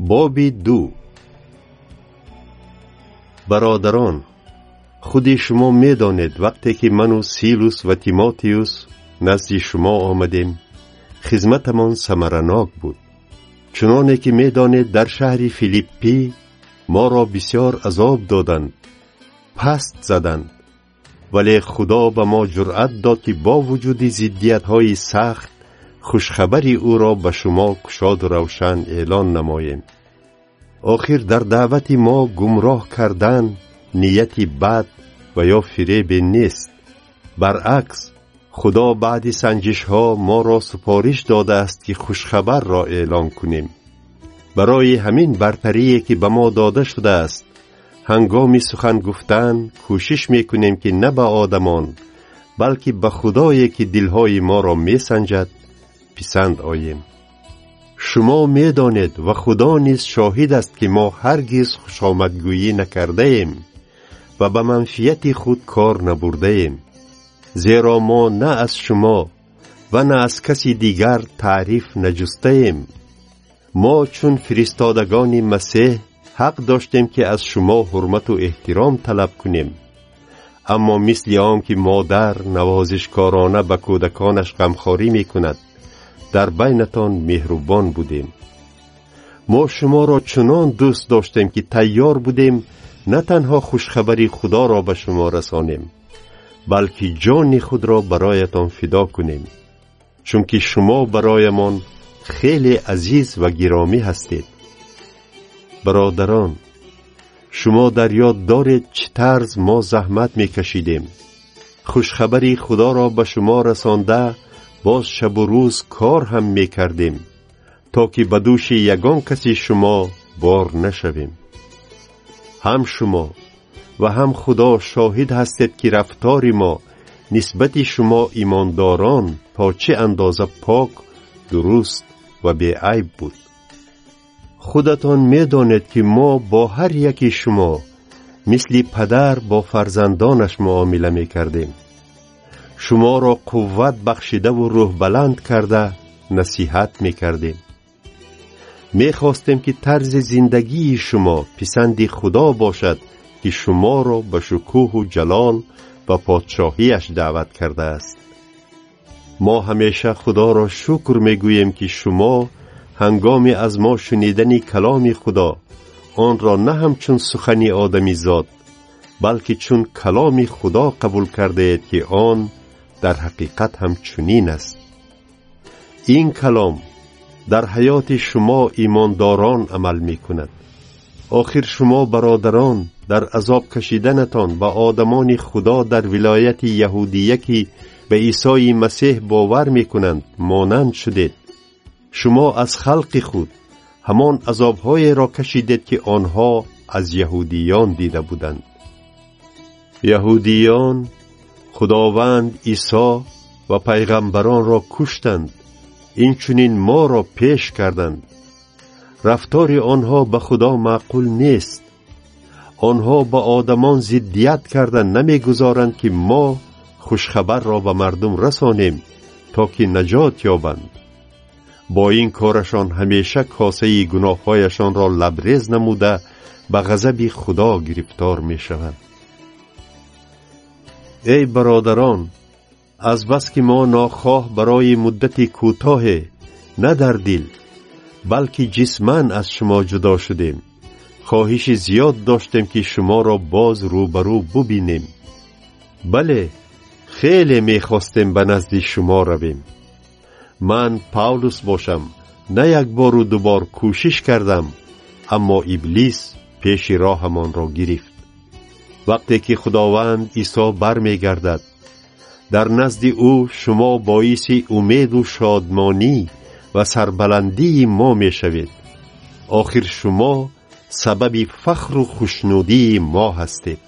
боби ду. Бародарон худи шумо медонед вақте ки ману силус ва тимотиюс назди шумо омадем. Хизматамон самаранок буд. Чуноне ки медонед дар шаҳри филиппӣ моро бисьёр азоб доданд паст заданд. Вале худо ба мо ҷуръат дод ки бо вуҷуди зиддиятҳои сахт хушхабари ӯро ба шумо кушоду равшан эълон намоем. Охир дар даъвати мо гумроҳ кардан нияти бад ва ё фиребе нест. Баръакс худо баъди санҷишҳо моро супориш додааст ки хушхабарро эълон кунем. Барои ҳамин бартарие ки ба мо дода шудааст ҳангоми сухан гуфтан кӯшиш мекунем ки на ба одамон балки ба худое ки дилҳои моро месанҷад писанд оем шумо медонед ва худо низ шоҳид аст ки мо ҳаргиз хушомадгӯӣ накардаем ва ба манфиати худ кор набурдаем зеро мо на аз шумо ва на аз каси дигар таъриф наҷустаем мо чун фиристодагони масеҳ ҳақ доштем ки аз шумо ҳурмату эҳтиром талаб кунем. Аммо мисли он ки модар навозишкорона ба кӯдаконаш ғамхорӣ мекунад дар байнатон меҳрубон будем. Мо шуморо чунон дӯст доштем ки тайёр будем на танҳо хушхабари худоро ба шумо расонем балки ҷони худро бароятон фидо кунем. Чунки шумо бароямон хеле азиз ва гиромӣ ҳастед. Бародарон шумо дар ёд доред чӣ тарз мо заҳмат мекашидем? Хушхабари худоро ба шумо расонда боз шабу рӯз кор ҳам мекардем то ки ба дӯши ягон каси шумо бор нашавем. Ҳам шумо ва ҳам худо шоҳид ҳастед ки рафтори мо нисбати шумо имондорон то чӣ андоза пок дуруст ва беайб буд. Худатон медонед ки мо бо ҳар яки шумо мисли падар бо фарзандонаш муомила мекардем шуморо қувват бахшидаву рӯҳбаланд карда насиҳат мекардем. Мехостем ки тарзи зиндагии шумо писанди худо бошад ки шуморо ба шукӯҳу ҷалол ва подшоҳиаш даъват кардааст. Мо ҳамеша худоро шукр мегӯем ки шумо ҳангоми аз мо шунидани каломи худо онро на ҳамчун сухани одамизод балки чун каломи худо қабул кардаед ки он дар ҳақиқат ҳам чунин аст. Ин калом дар ҳаёти шумо имондорон амал мекунад. Охир шумо бародарон дар азоб кашиданатон ба одамони худо дар вилояти яҳудия ки ба исои масеҳ бовар мекунанд монанд шудед. Шумо аз халқи худ ҳамон азобҳоеро кашидед ки онҳо аз яҳудиён дида буданд. Яҳудиён худованд исо ва пайғамбаронро куштанд инчунин моро пеш карданд рафтори онҳо ба худо маъқул нест онҳо ба одамон зиддият карда намегузоранд ки мо хушхабарро ба мардум расонем то ки наҷот ёбанд бо ин корашон ҳамеша косаи гуноҳҳояшонро лабрез намуда ба ғазаби худо гирифтор мешаванд эй бародарон аз бас ки мо нохоҳ барои муддати кӯтоҳе на дар дил балки ҷисман аз шумо ҷудо шудем хоҳиши зиёд доштем ки шуморо боз рӯбарӯ бубинем бале хеле мехостем ба назди шумо равем ман павлус бошам на як бору дубор кӯшиш кардам аммо иблис пеши роҳамонро гирифт вақте ки худованд исо бармегардад. Дар назди ӯ шумо боиси умеду шодмонӣ ва сарбаландии мо мешавед. Охир шумо сабаби фахру хушнудии мо ҳастед